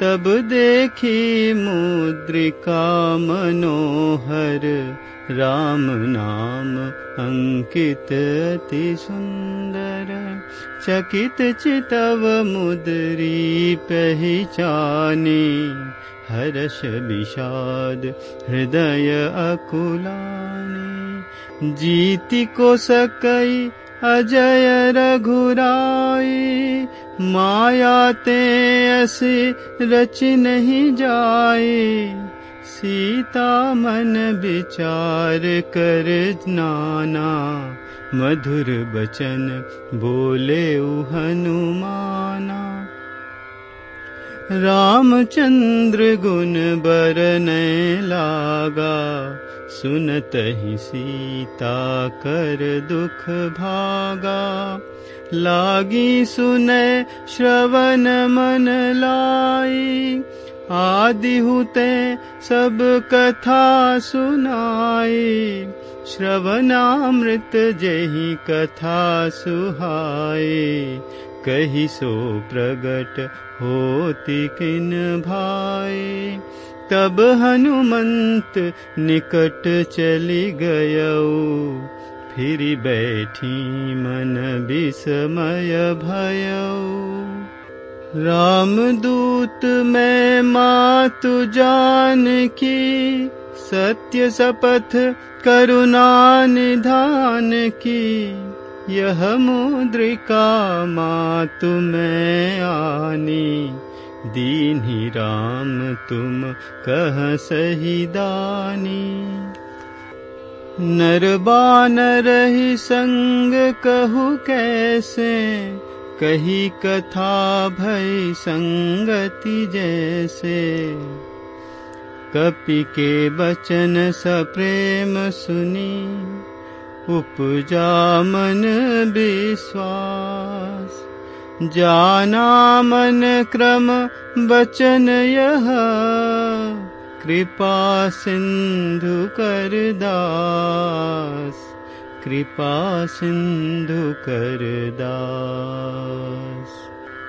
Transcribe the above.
तब देखी मुद्रिका मनोहर राम नाम अंकित अति सुंदर। चकित चितव मुद्री पहचानी हर्ष विषाद हृदय अकुलानी। जीति को सकई अजय रघुराई माया ते ऐसी रच नहीं जाए। सीता मन विचार कर नाना मधुर बचन बोले हनुमाना। रामचंद्र गुण बरन लागा सुनत ही सीता कर दुख भागा लागी सुने श्रवण मन लाई। आदि हुते सब कथा सुनाई। श्रवणामृत जही कथा सुहाई। कही सो प्रगट होती किन भाई। तब हनुमंत निकट चली गय फिर बैठी मन विस्मय भय। रामदूत मैं मातु जान की सत्य शपथ निधान की यह मुद्रिका मातु मैं आनी। दीनी राम तुम कह सही दानी नरबान रही संग कहु कैसे कही कथा भई संगति जैसे। कपि के बचन सप्रेम सुनी उपजा मन विश्वास। जाना मन क्रम बचन यह कृपा सिंधु कर दास कृपा सिंधु कर दास